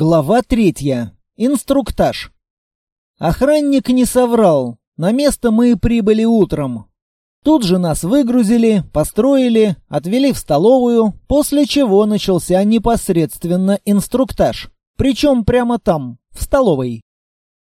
Глава третья. Инструктаж. Охранник не соврал. На место мы прибыли утром. Тут же нас выгрузили, построили, отвели в столовую, после чего начался непосредственно инструктаж. Причем прямо там, в столовой.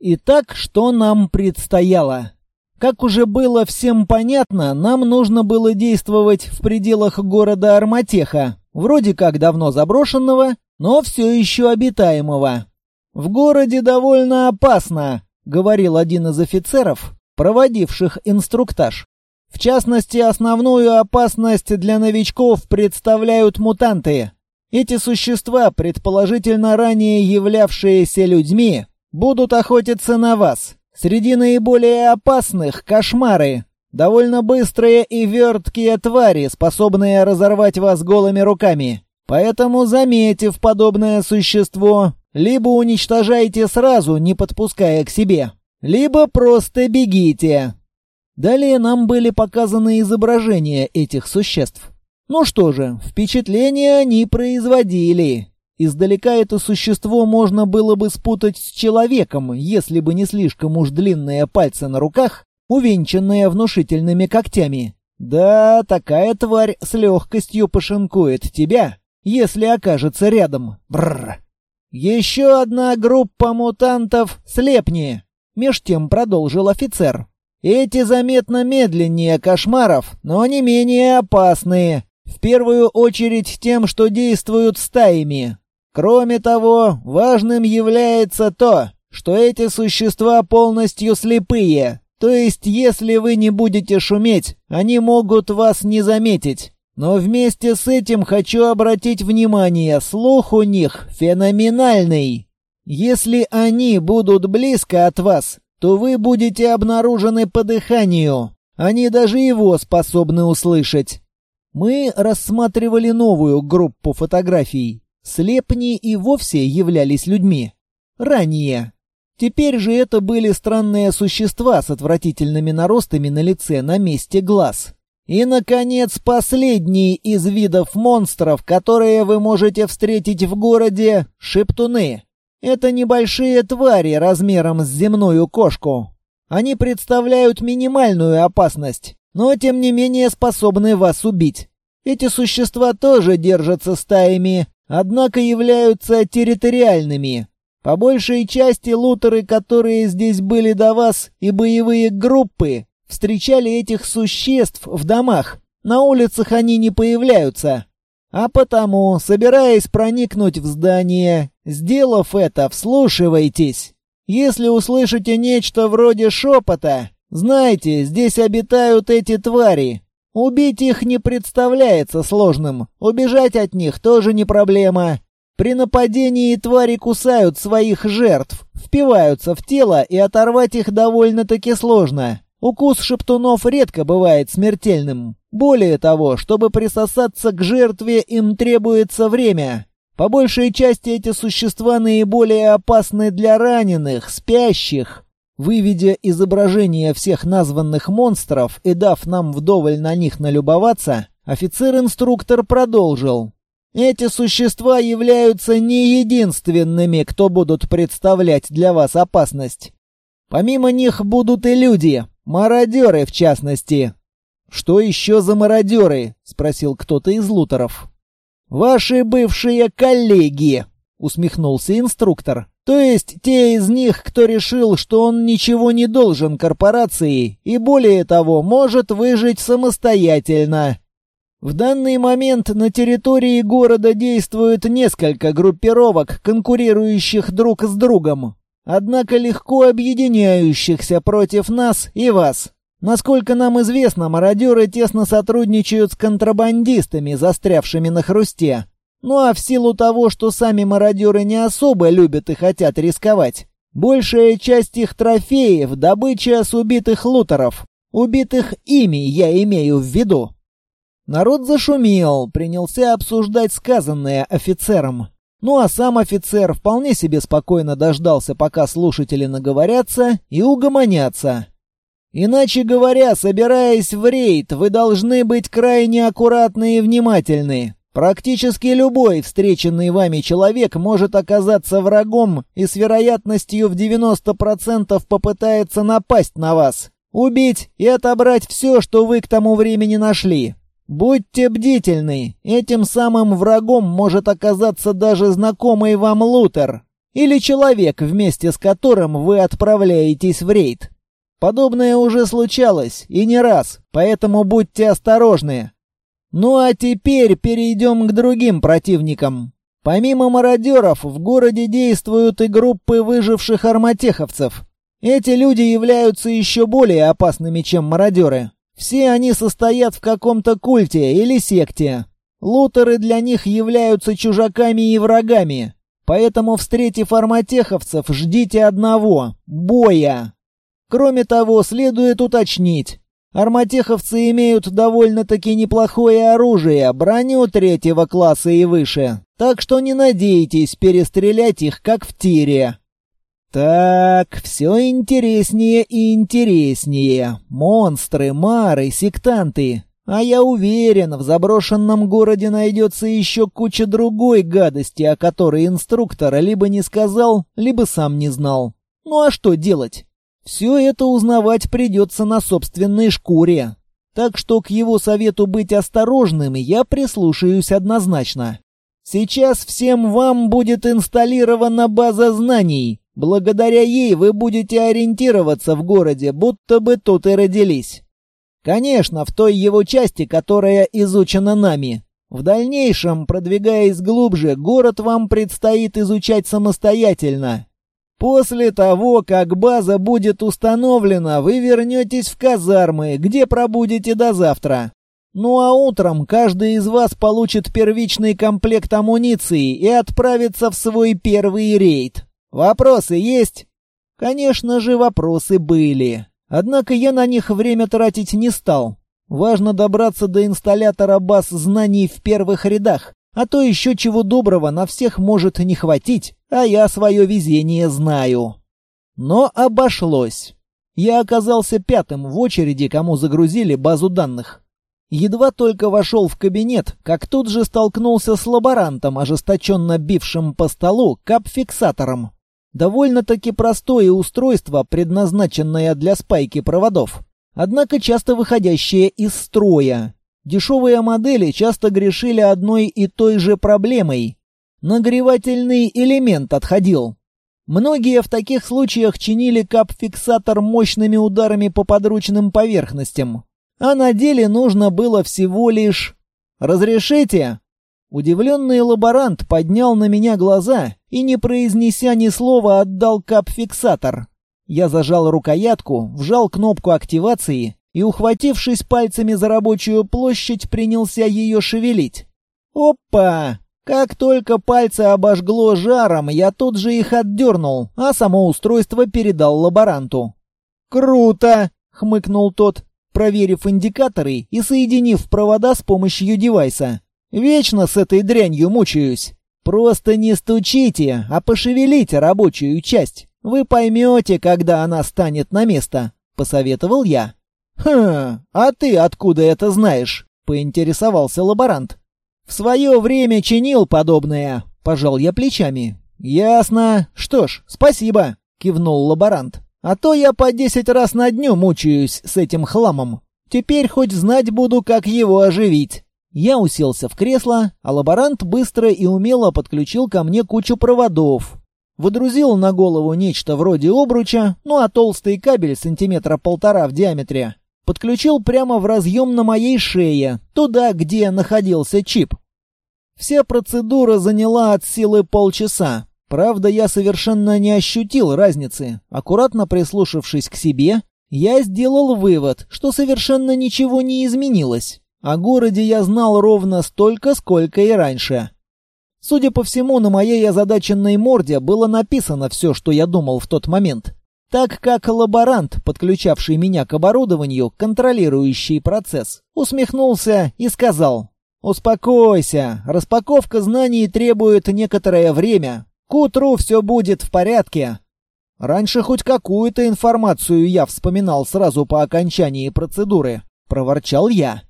Итак, что нам предстояло? Как уже было всем понятно, нам нужно было действовать в пределах города Арматеха, вроде как давно заброшенного, но все еще обитаемого. «В городе довольно опасно», — говорил один из офицеров, проводивших инструктаж. В частности, основную опасность для новичков представляют мутанты. Эти существа, предположительно ранее являвшиеся людьми, будут охотиться на вас. Среди наиболее опасных — кошмары. Довольно быстрые и верткие твари, способные разорвать вас голыми руками. Поэтому, заметив подобное существо, либо уничтожайте сразу, не подпуская к себе, либо просто бегите. Далее нам были показаны изображения этих существ. Ну что же, впечатление они производили. Издалека это существо можно было бы спутать с человеком, если бы не слишком уж длинные пальцы на руках, увенчанные внушительными когтями. Да, такая тварь с легкостью пошинкует тебя, если окажется рядом. Бррр. Еще одна группа мутантов слепни. Меж тем продолжил офицер. Эти заметно медленнее кошмаров, но не менее опасные. В первую очередь тем, что действуют стаями. Кроме того, важным является то, что эти существа полностью слепые. То есть, если вы не будете шуметь, они могут вас не заметить. Но вместе с этим хочу обратить внимание, слух у них феноменальный. Если они будут близко от вас, то вы будете обнаружены по дыханию. Они даже его способны услышать. Мы рассматривали новую группу фотографий. Слепни и вовсе являлись людьми. Ранее. Теперь же это были странные существа с отвратительными наростами на лице на месте глаз. И, наконец, последний из видов монстров, которые вы можете встретить в городе — шептуны. Это небольшие твари размером с земную кошку. Они представляют минимальную опасность, но тем не менее способны вас убить. Эти существа тоже держатся стаями, однако являются территориальными. По большей части лутеры, которые здесь были до вас, и боевые группы, встречали этих существ в домах. На улицах они не появляются. А потому, собираясь проникнуть в здание, сделав это, вслушивайтесь. Если услышите нечто вроде шепота, знайте, здесь обитают эти твари. Убить их не представляется сложным, убежать от них тоже не проблема. При нападении твари кусают своих жертв, впиваются в тело и оторвать их довольно-таки сложно. Укус шептунов редко бывает смертельным. Более того, чтобы присосаться к жертве, им требуется время. По большей части эти существа наиболее опасны для раненых, спящих. Выведя изображение всех названных монстров и дав нам вдоволь на них налюбоваться, офицер-инструктор продолжил. Эти существа являются не единственными, кто будут представлять для вас опасность. Помимо них будут и люди, Мародеры, в частности. Что еще за мародеры? Спросил кто-то из лутеров. Ваши бывшие коллеги, усмехнулся инструктор. То есть те из них, кто решил, что он ничего не должен корпорации и более того может выжить самостоятельно. В данный момент на территории города действует несколько группировок, конкурирующих друг с другом однако легко объединяющихся против нас и вас. Насколько нам известно, мародеры тесно сотрудничают с контрабандистами, застрявшими на хрусте. Ну а в силу того, что сами мародеры не особо любят и хотят рисковать, большая часть их трофеев — добыча с убитых лутеров. Убитых ими я имею в виду. Народ зашумел, принялся обсуждать сказанное офицером. Ну а сам офицер вполне себе спокойно дождался, пока слушатели наговорятся и угомонятся. Иначе говоря, собираясь в рейд, вы должны быть крайне аккуратны и внимательны. Практически любой встреченный вами человек может оказаться врагом и с вероятностью в 90% попытается напасть на вас, убить и отобрать все, что вы к тому времени нашли. Будьте бдительны, этим самым врагом может оказаться даже знакомый вам Лутер или человек, вместе с которым вы отправляетесь в рейд. Подобное уже случалось, и не раз, поэтому будьте осторожны. Ну а теперь перейдем к другим противникам. Помимо мародеров, в городе действуют и группы выживших арматеховцев. Эти люди являются еще более опасными, чем мародеры. Все они состоят в каком-то культе или секте. Лутеры для них являются чужаками и врагами. Поэтому, встретив арматеховцев, ждите одного — боя. Кроме того, следует уточнить, Арматеховцы имеют довольно-таки неплохое оружие, броню третьего класса и выше, так что не надейтесь перестрелять их, как в тире. Так, все интереснее и интереснее. Монстры, мары, сектанты. А я уверен, в заброшенном городе найдется еще куча другой гадости, о которой инструктор либо не сказал, либо сам не знал. Ну а что делать? Все это узнавать придется на собственной шкуре. Так что к его совету быть осторожным я прислушаюсь однозначно. Сейчас всем вам будет инсталлирована база знаний. Благодаря ей вы будете ориентироваться в городе, будто бы тут и родились. Конечно, в той его части, которая изучена нами. В дальнейшем, продвигаясь глубже, город вам предстоит изучать самостоятельно. После того, как база будет установлена, вы вернетесь в казармы, где пробудете до завтра. Ну а утром каждый из вас получит первичный комплект амуниции и отправится в свой первый рейд. Вопросы есть? Конечно же, вопросы были. Однако я на них время тратить не стал. Важно добраться до инсталлятора баз знаний в первых рядах, а то еще чего доброго на всех может не хватить, а я свое везение знаю. Но обошлось. Я оказался пятым в очереди, кому загрузили базу данных. Едва только вошел в кабинет, как тут же столкнулся с лаборантом, ожесточенно бившим по столу капфиксатором. Довольно-таки простое устройство, предназначенное для спайки проводов, однако часто выходящее из строя. Дешевые модели часто грешили одной и той же проблемой. Нагревательный элемент отходил. Многие в таких случаях чинили кап-фиксатор мощными ударами по подручным поверхностям. А на деле нужно было всего лишь... «Разрешите?» Удивленный лаборант поднял на меня глаза и, не произнеся ни слова, отдал кап-фиксатор. Я зажал рукоятку, вжал кнопку активации и, ухватившись пальцами за рабочую площадь, принялся ее шевелить. «Опа!» Как только пальцы обожгло жаром, я тут же их отдернул, а само устройство передал лаборанту. «Круто!» — хмыкнул тот, проверив индикаторы и соединив провода с помощью девайса. «Вечно с этой дрянью мучаюсь. Просто не стучите, а пошевелите рабочую часть. Вы поймете, когда она станет на место», — посоветовал я. «Хм, а ты откуда это знаешь?» — поинтересовался лаборант. «В свое время чинил подобное», — пожал я плечами. «Ясно. Что ж, спасибо», — кивнул лаборант. «А то я по десять раз на дню мучаюсь с этим хламом. Теперь хоть знать буду, как его оживить». Я уселся в кресло, а лаборант быстро и умело подключил ко мне кучу проводов. Выдрузил на голову нечто вроде обруча, ну а толстый кабель сантиметра полтора в диаметре подключил прямо в разъем на моей шее, туда, где находился чип. Вся процедура заняла от силы полчаса. Правда, я совершенно не ощутил разницы. Аккуратно прислушавшись к себе, я сделал вывод, что совершенно ничего не изменилось. О городе я знал ровно столько, сколько и раньше. Судя по всему, на моей озадаченной морде было написано все, что я думал в тот момент так как лаборант, подключавший меня к оборудованию, контролирующий процесс, усмехнулся и сказал «Успокойся, распаковка знаний требует некоторое время. К утру все будет в порядке». «Раньше хоть какую-то информацию я вспоминал сразу по окончании процедуры», — проворчал я.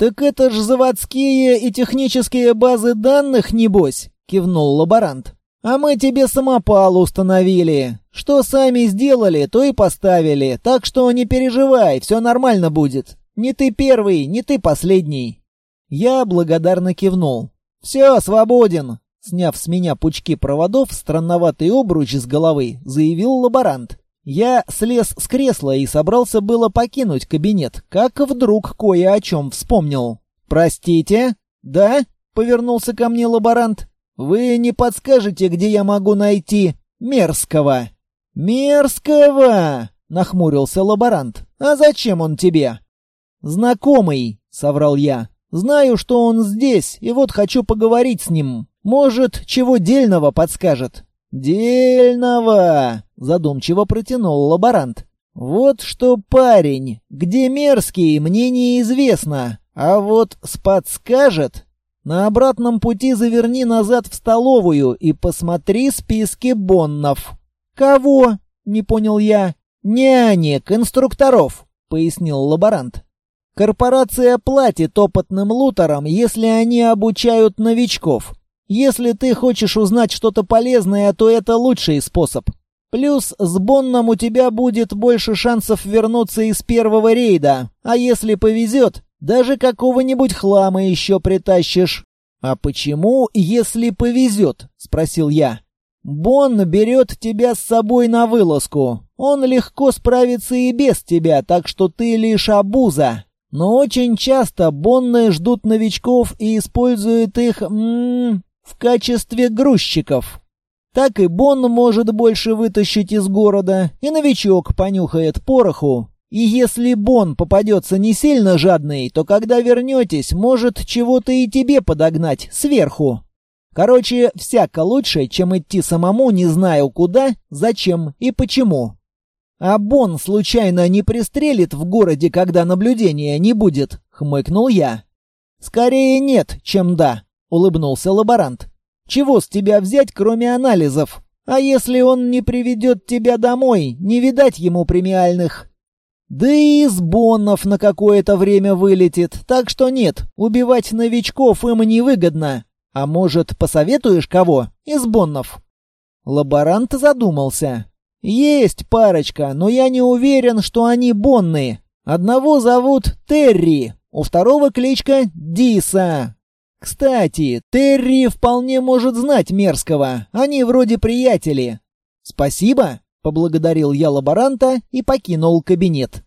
«Так это ж заводские и технические базы данных, небось?» — кивнул лаборант. «А мы тебе самопал установили. Что сами сделали, то и поставили. Так что не переживай, все нормально будет. Не ты первый, не ты последний». Я благодарно кивнул. «Все, свободен!» Сняв с меня пучки проводов, странноватый обруч с головы, заявил лаборант. Я слез с кресла и собрался было покинуть кабинет, как вдруг кое о чем вспомнил. «Простите?» «Да?» — повернулся ко мне лаборант. «Вы не подскажете, где я могу найти Мерзкого?» «Мерзкого!» — нахмурился лаборант. «А зачем он тебе?» «Знакомый», — соврал я. «Знаю, что он здесь, и вот хочу поговорить с ним. Может, чего дельного подскажет?» «Дельного!» — задумчиво протянул лаборант. «Вот что, парень, где мерзкий, мне неизвестно, а вот сподскажет. На обратном пути заверни назад в столовую и посмотри списки боннов». «Кого?» — не понял я. «Нянек, инструкторов», — пояснил лаборант. «Корпорация платит опытным лутерам, если они обучают новичков. Если ты хочешь узнать что-то полезное, то это лучший способ. Плюс с Бонном у тебя будет больше шансов вернуться из первого рейда, а если повезет, даже какого-нибудь хлама еще притащишь. «А почему, если повезет?» — спросил я. «Бонн берет тебя с собой на вылазку. Он легко справится и без тебя, так что ты лишь обуза. Но очень часто Бонны ждут новичков и используют их... М -м, в качестве грузчиков. Так и Бон может больше вытащить из города, и новичок понюхает пороху. И если Бон попадется не сильно жадный, то когда вернетесь, может чего-то и тебе подогнать сверху. Короче, всяко лучше, чем идти самому не знаю куда, зачем и почему. А Бон случайно не пристрелит в городе, когда наблюдения не будет, хмыкнул я. Скорее нет, чем да. — улыбнулся лаборант. «Чего с тебя взять, кроме анализов? А если он не приведет тебя домой, не видать ему премиальных?» «Да и из боннов на какое-то время вылетит, так что нет, убивать новичков им невыгодно. А может, посоветуешь кого? Из боннов?» Лаборант задумался. «Есть парочка, но я не уверен, что они бонны. Одного зовут Терри, у второго кличка Диса. Кстати, Терри вполне может знать Мерзкого. Они вроде приятели. Спасибо, поблагодарил я лаборанта и покинул кабинет.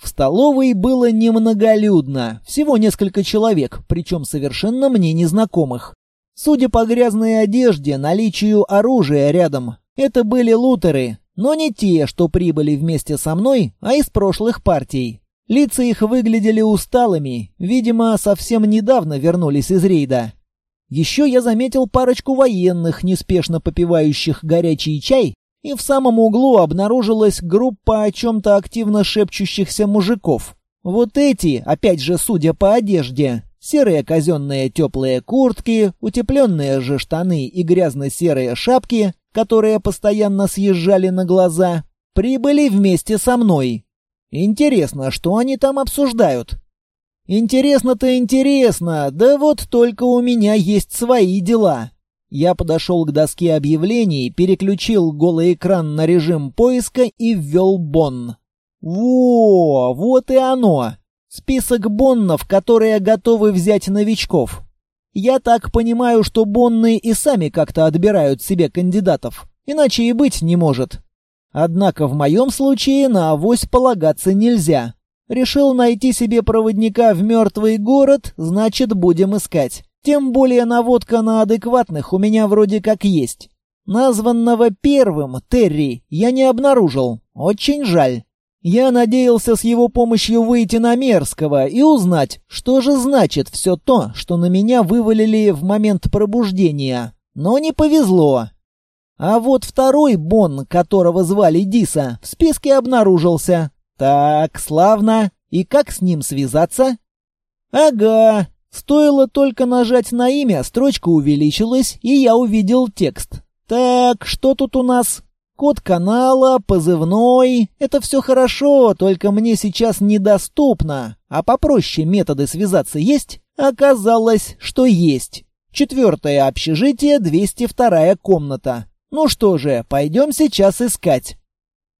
В столовой было немноголюдно, всего несколько человек, причем совершенно мне незнакомых. Судя по грязной одежде, наличию оружия рядом, это были лутеры, но не те, что прибыли вместе со мной, а из прошлых партий. Лица их выглядели усталыми, видимо, совсем недавно вернулись из рейда. Еще я заметил парочку военных, неспешно попивающих горячий чай, и в самом углу обнаружилась группа о чем-то активно шепчущихся мужиков. Вот эти, опять же, судя по одежде, серые казенные теплые куртки, утепленные же штаны и грязно-серые шапки, которые постоянно съезжали на глаза, прибыли вместе со мной. Интересно, что они там обсуждают? Интересно-то интересно, да вот только у меня есть свои дела. Я подошел к доске объявлений, переключил голый экран на режим поиска и ввел Бонн. Во, вот и оно. Список боннов, которые готовы взять новичков. Я так понимаю, что бонны и сами как-то отбирают себе кандидатов. Иначе и быть не может. Однако в моем случае на авось полагаться нельзя. Решил найти себе проводника в мертвый город, значит, будем искать. Тем более наводка на адекватных у меня вроде как есть. Названного первым, Терри, я не обнаружил. Очень жаль. Я надеялся с его помощью выйти на Мерзкого и узнать, что же значит все то, что на меня вывалили в момент пробуждения. Но не повезло. А вот второй Бон, которого звали Диса, в списке обнаружился. Так, славно. И как с ним связаться? Ага. Стоило только нажать на имя, строчка увеличилась, и я увидел текст. Так, что тут у нас? Код канала, позывной — это все хорошо, только мне сейчас недоступно. А попроще методы связаться есть? Оказалось, что есть. Четвертое общежитие, 202 комната. Ну что же, пойдем сейчас искать.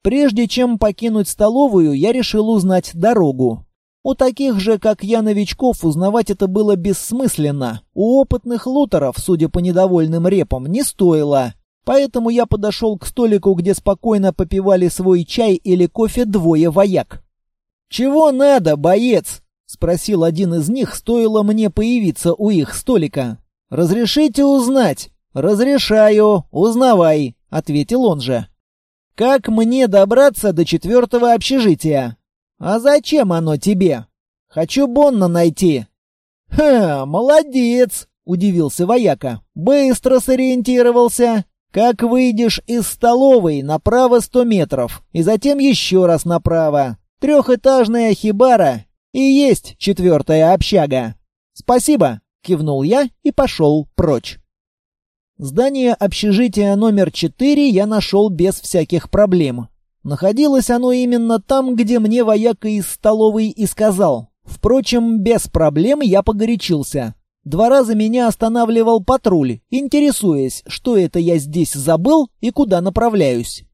Прежде чем покинуть столовую, я решил узнать дорогу. У таких же, как я, новичков, узнавать это было бессмысленно. У опытных лутеров, судя по недовольным репам, не стоило. Поэтому я подошел к столику, где спокойно попивали свой чай или кофе двое вояк. «Чего надо, боец?» — спросил один из них, стоило мне появиться у их столика. «Разрешите узнать?» «Разрешаю, узнавай», — ответил он же. «Как мне добраться до четвертого общежития?» «А зачем оно тебе?» «Хочу Бонна найти». «Ха, молодец!» — удивился вояка. «Быстро сориентировался. Как выйдешь из столовой, направо сто метров, и затем еще раз направо. Трехэтажная хибара и есть четвертая общага. Спасибо!» Кивнул я и пошел прочь. Здание общежития номер 4 я нашел без всяких проблем. Находилось оно именно там, где мне вояка из столовой и сказал. Впрочем, без проблем я погорячился. Два раза меня останавливал патруль, интересуясь, что это я здесь забыл и куда направляюсь.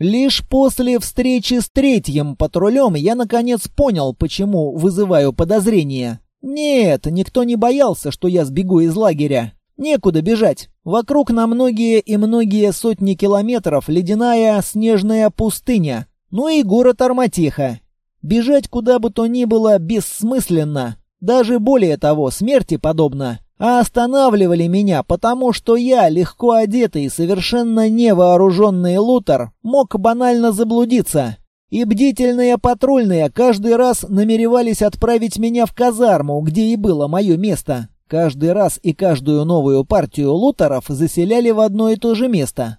Лишь после встречи с третьим патрулем я наконец понял, почему вызываю подозрения. Нет, никто не боялся, что я сбегу из лагеря. Некуда бежать. Вокруг на многие и многие сотни километров ледяная снежная пустыня. Ну и город Арматиха. Бежать куда бы то ни было бессмысленно. Даже более того, смерти подобно. А останавливали меня, потому что я, легко одетый, совершенно невооруженный лутер, мог банально заблудиться. И бдительные патрульные каждый раз намеревались отправить меня в казарму, где и было мое место. Каждый раз и каждую новую партию лутеров заселяли в одно и то же место.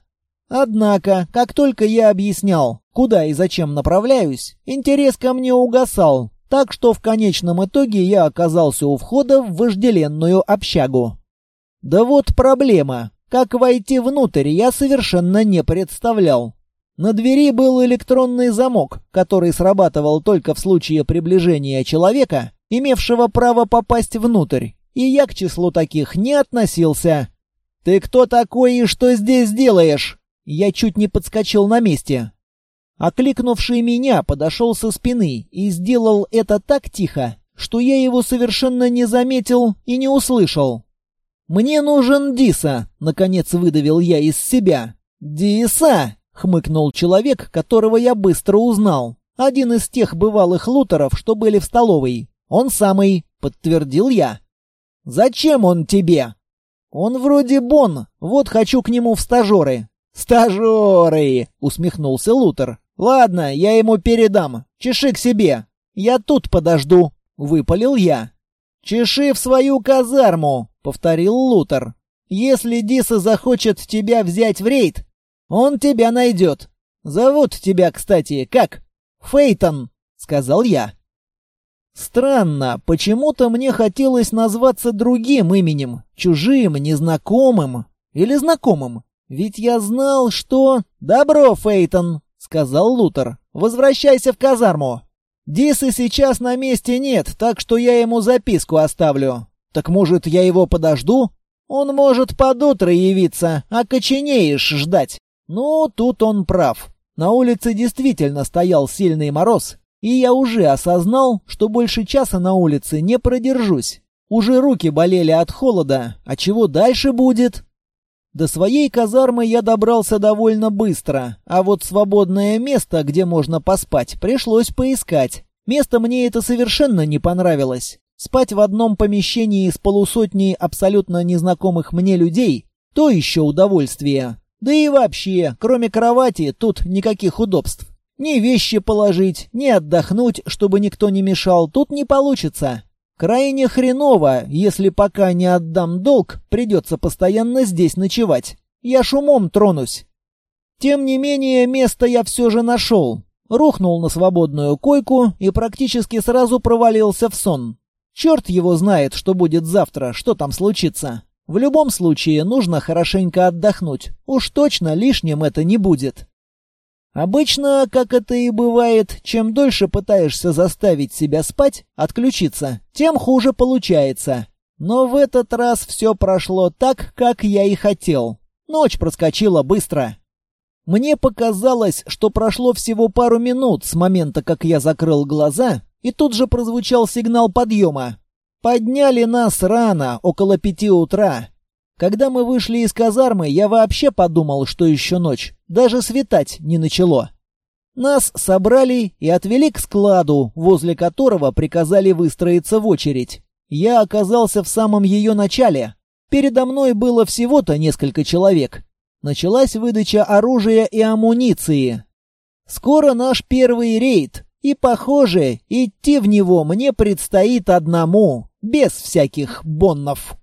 Однако, как только я объяснял, куда и зачем направляюсь, интерес ко мне угасал, так что в конечном итоге я оказался у входа в вожделенную общагу. Да вот проблема. Как войти внутрь, я совершенно не представлял. На двери был электронный замок, который срабатывал только в случае приближения человека, имевшего право попасть внутрь, и я к числу таких не относился. «Ты кто такой и что здесь делаешь?» Я чуть не подскочил на месте. Окликнувший меня подошел со спины и сделал это так тихо, что я его совершенно не заметил и не услышал. «Мне нужен Диса», — наконец выдавил я из себя. «Диса!» хмыкнул человек, которого я быстро узнал. Один из тех бывалых лутеров, что были в столовой. Он самый, подтвердил я. Зачем он тебе? Он вроде Бон, вот хочу к нему в стажеры. Стажеры, усмехнулся Лутер. Ладно, я ему передам. Чеши к себе. Я тут подожду, выпалил я. Чеши в свою казарму, повторил Лутер. Если Диса захочет тебя взять в рейд, он тебя найдет. Зовут тебя, кстати, как? Фейтон, сказал я. Странно, почему-то мне хотелось назваться другим именем, чужим, незнакомым или знакомым. Ведь я знал, что... «Добро, Фейтон», — сказал Лутер. «Возвращайся в казарму. Дисы сейчас на месте нет, так что я ему записку оставлю. Так может, я его подожду? Он может под утро явиться, а коченеешь ждать. Ну, тут он прав. На улице действительно стоял сильный мороз, и я уже осознал, что больше часа на улице не продержусь. Уже руки болели от холода, а чего дальше будет? До своей казармы я добрался довольно быстро, а вот свободное место, где можно поспать, пришлось поискать. Место мне это совершенно не понравилось. Спать в одном помещении с полусотней абсолютно незнакомых мне людей — то еще удовольствие. Да и вообще, кроме кровати, тут никаких удобств. Ни вещи положить, ни отдохнуть, чтобы никто не мешал, тут не получится. Крайне хреново, если пока не отдам долг, придется постоянно здесь ночевать. Я шумом тронусь. Тем не менее, место я все же нашел. Рухнул на свободную койку и практически сразу провалился в сон. Черт его знает, что будет завтра, что там случится. В любом случае нужно хорошенько отдохнуть. Уж точно лишним это не будет. Обычно, как это и бывает, чем дольше пытаешься заставить себя спать, отключиться, тем хуже получается. Но в этот раз все прошло так, как я и хотел. Ночь проскочила быстро. Мне показалось, что прошло всего пару минут с момента, как я закрыл глаза, и тут же прозвучал сигнал подъема. Подняли нас рано, около пяти утра. Когда мы вышли из казармы, я вообще подумал, что еще ночь. Даже светать не начало. Нас собрали и отвели к складу, возле которого приказали выстроиться в очередь. Я оказался в самом ее начале. Передо мной было всего-то несколько человек. Началась выдача оружия и амуниции. Скоро наш первый рейд, и, похоже, идти в него мне предстоит одному, без всяких боннов.